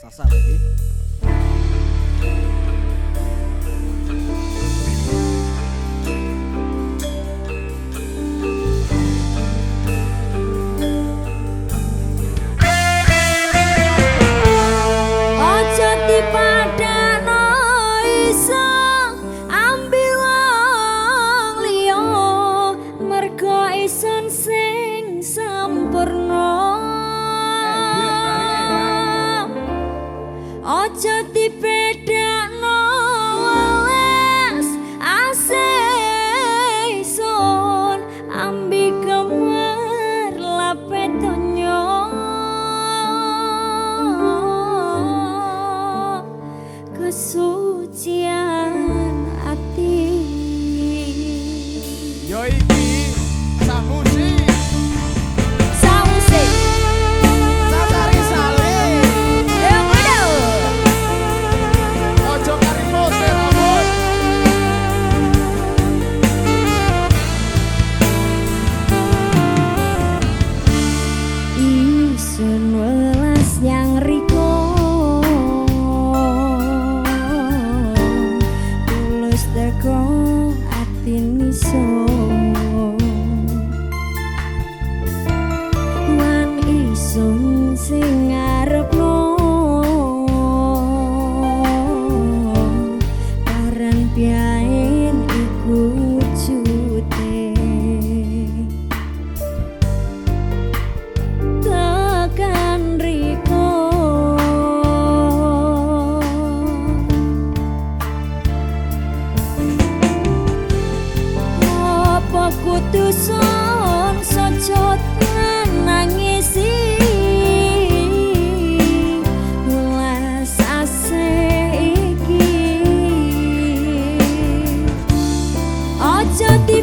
Sasa lagi. 家 जाती